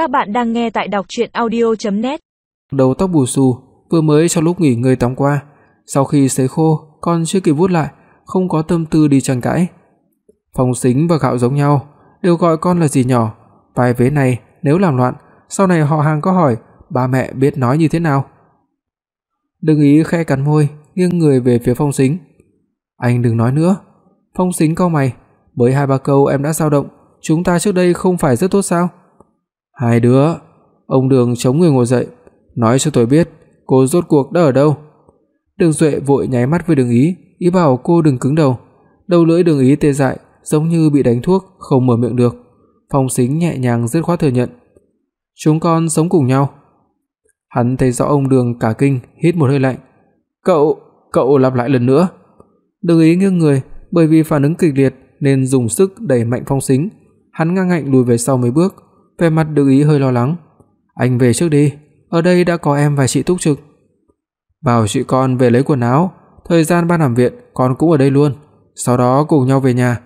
Các bạn đang nghe tại đọc audio net Đầu tóc bù xù, vừa mới trong lúc nghỉ ngơi tắm qua, sau khi sấy khô, còn chưa kịp vuốt lại, không có tâm tư đi tranh cãi. Phong Sính và Gạo giống nhau, đều gọi con là gì nhỏ, vài vế này nếu làm loạn, sau này họ hàng có hỏi, ba mẹ biết nói như thế nào? Đừng ý khẽ cắn môi, nghiêng người về phía Phong Sính. Anh đừng nói nữa. Phong Sính cau mày, mới hai ba câu em đã dao động, chúng ta trước đây không phải rất tốt sao? Hai đứa, ông Đường chống người ngồi dậy, nói cho tôi biết, cô rốt cuộc đã ở đâu? Đường Duệ vội nháy mắt với Đường Ý, ý bảo cô đừng cứng đầu. Đầu lưỡi Đường Ý tê dại, giống như bị đánh thuốc, không mở miệng được. Phong Sính nhẹ nhàng dứt khoát thừa nhận. Chúng con sống cùng nhau. Hắn thấy rõ ông Đường cả kinh, hít một hơi lạnh. "Cậu, cậu lặp lại lần nữa." Đường Ý nghiêng người, bởi vì phản ứng kịch liệt nên dùng sức đẩy mạnh Phong Sính. Hắn ngang ngạnh lùi về sau mấy bước, vẻ mặt Đường Ý hơi lo lắng. "Anh về trước đi, ở đây đã có em và chị túc trực." "Bảo chị con về lấy quần áo, thời gian ban nằm viện con cũng ở đây luôn, sau đó cùng nhau về nhà."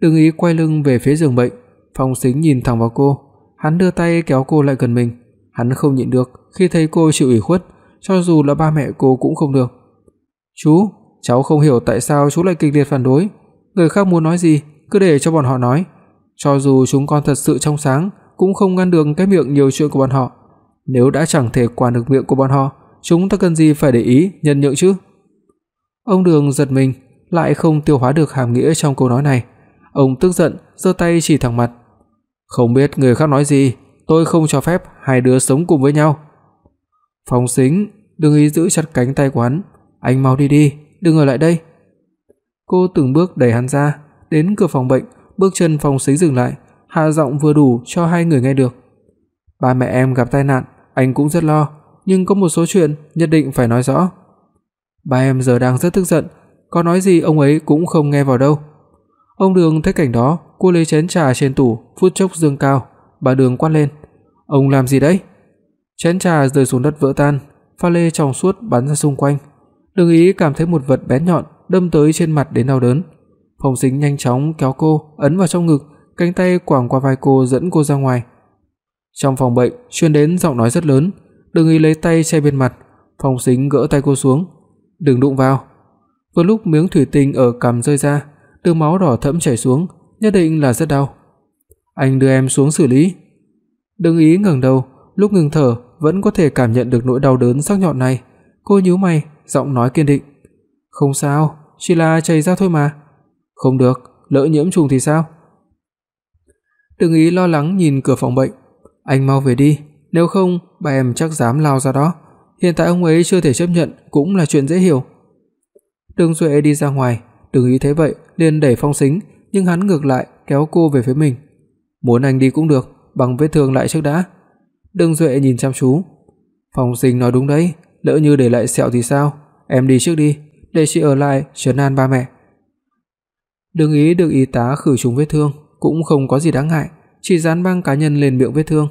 Đường Ý quay lưng về phía giường bệnh, Phong Sính nhìn thẳng vào cô, hắn đưa tay kéo cô lại gần mình, hắn không nhịn được khi thấy cô chịu ủy khuất, cho dù là ba mẹ cô cũng không được. "Chú, cháu không hiểu tại sao chú lại kịch liệt phản đối, người khác muốn nói gì cứ để cho bọn họ nói, cho dù chúng con thật sự trong sáng cũng không ngăn được cái miệng nhiều chuyện của bọn họ. Nếu đã chẳng thể quản được miệng của bọn họ, chúng ta cần gì phải để ý nhân nhượng chứ?" Ông Đường giật mình, lại không tiêu hóa được hàm nghĩa trong câu nói này. Ông tức giận giơ tay chỉ thẳng mặt. "Không biết người khác nói gì, tôi không cho phép hai đứa sống cùng với nhau." Phong Sính, đừng ý giữ chặt cánh tay của hắn, "Anh mau đi đi, đừng ở lại đây." Cô từng bước đẩy hắn ra, đến cửa phòng bệnh, bước chân phòng Sính dừng lại, hạ giọng vừa đủ cho hai người nghe được. "Ba mẹ em gặp tai nạn, anh cũng rất lo, nhưng có một số chuyện nhất định phải nói rõ." Ba em giờ đang rất tức giận, có nói gì ông ấy cũng không nghe vào đâu. Ông Đường thấy cảnh đó, cô lấy chén trà trên tủ, phút chốc dương cao, bà Đường quát lên: "Ông làm gì đấy?" Chén trà rơi xuống đất vỡ tan, pha lê trong suốt bắn ra xung quanh. Đường Ý cảm thấy một vật bén nhọn đâm tới trên mặt đến đau đớn. Phong Sính nhanh chóng kéo cô ấn vào trong ngực, cánh tay quàng qua vai cô dẫn cô ra ngoài. Trong phòng bệnh truyền đến giọng nói rất lớn, Đường Ý lấy tay che bên mặt, Phong Sính gỡ tay cô xuống, "Đừng đụng vào." Vừa lúc miếng thủy tinh ở cằm rơi ra, đường máu đỏ thẫm chảy xuống, nhất định là rất đau. "Anh đưa em xuống xử lý." Đừng Ý ngẩng đầu, lúc ngừng thở vẫn có thể cảm nhận được nỗi đau đớn sắc nhọn này. Cô nhíu mày, giọng nói kiên định, "Không sao, chỉ là chảy ra thôi mà." "Không được, lỡ nhiễm trùng thì sao?" Đừng Ý lo lắng nhìn cửa phòng bệnh, "Anh mau về đi, nếu không bà em chắc dám lao ra đó. Hiện tại ông ấy chưa thể chấp nhận cũng là chuyện dễ hiểu." Đường Duệ đi ra ngoài, Đường Ý thấy vậy, liền đẩy Phong Sính, nhưng hắn ngược lại kéo cô về phía mình. "Muốn anh đi cũng được, bằng vết thương lại trước đã." Đường Duệ nhìn chăm chú. Phong Sính nói đúng đấy, lỡ như để lại sẹo thì sao? Em đi trước đi, để chị ở lại trấn an ba mẹ. Đường Ý được y tá khử trùng vết thương, cũng không có gì đáng ngại, chỉ dán băng cá nhân lên miệng vết thương.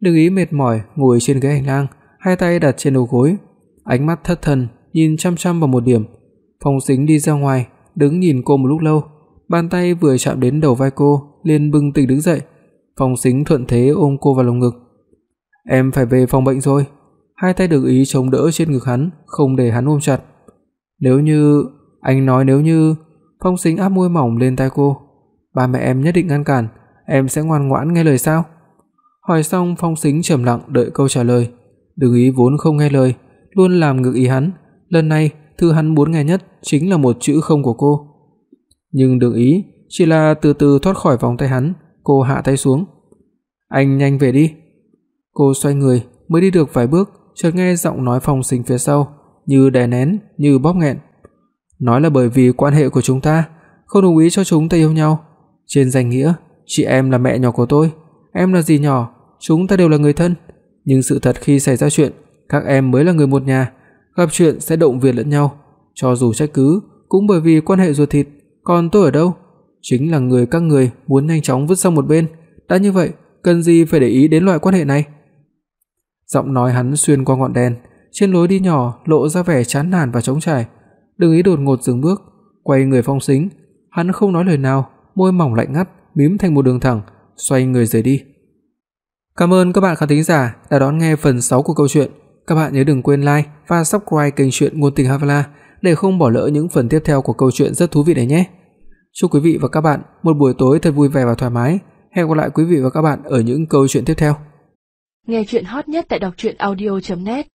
Đường Ý mệt mỏi ngồi trên ghế hành lang, hai tay đặt trên đầu gối, ánh mắt thất thần nhìn chăm chăm vào một điểm. Phong Sính đi ra ngoài, đứng nhìn cô một lúc lâu, bàn tay vừa chạm đến đầu vai cô, liền bừng tỉnh đứng dậy. Phong Sính thuận thế ôm cô vào lòng ngực. "Em phải về phòng bệnh rồi." Hai tay được ý chống đỡ trên ngực hắn, không để hắn ôm chặt. "Nếu như, anh nói nếu như." Phong Sính áp môi mỏng lên tai cô. "Ba mẹ em nhất định ngăn cản, em sẽ ngoan ngoãn nghe lời sao?" Hỏi xong Phong Sính trầm lặng đợi câu trả lời. Đừng ý vốn không nghe lời, luôn làm ngược ý hắn, lần này thứ hắn muốn nghe nhất chính là một chữ không của cô. Nhưng Đường Ý chỉ là từ từ thoát khỏi vòng tay hắn, cô hạ tay xuống. "Anh nhanh về đi." Cô xoay người, mới đi được vài bước, chợt nghe giọng nói Phong Sính phía sau, như đè nén, như bóp nghẹn. Nói là bởi vì quan hệ của chúng ta, không đồng ý cho chúng ta yêu nhau. Trên danh nghĩa, chị em là mẹ nhỏ của tôi, em là dì nhỏ, chúng ta đều là người thân, nhưng sự thật khi xảy ra chuyện, các em mới là người một nhà, gặp chuyện sẽ động viên lẫn nhau, cho dù trách cứ cũng bởi vì quan hệ ruột thịt, còn tôi ở đâu? Chính là người các người muốn nhanh chóng vứt sang một bên, đã như vậy, cần gì phải để ý đến loại quan hệ này? Giọng nói hắn xuyên qua ngọn đèn, trên lối đi nhỏ lộ ra vẻ chán nản và trống trải. Đừng ý đột ngột dừng bước, quay người Phong Sính, hắn không nói lời nào, môi mỏng lạnh ngắt mím thành một đường thẳng, xoay người rời đi. Cảm ơn các bạn khán thính giả đã đón nghe phần 6 của câu chuyện. Các bạn nhớ đừng quên like và subscribe kênh truyện ngôn tình Havala để không bỏ lỡ những phần tiếp theo của câu chuyện rất thú vị này nhé. Chúc quý vị và các bạn một buổi tối thật vui vẻ và thoải mái. Hẹn gặp lại quý vị và các bạn ở những câu chuyện tiếp theo. Nghe truyện hot nhất tại doctruyenaudio.net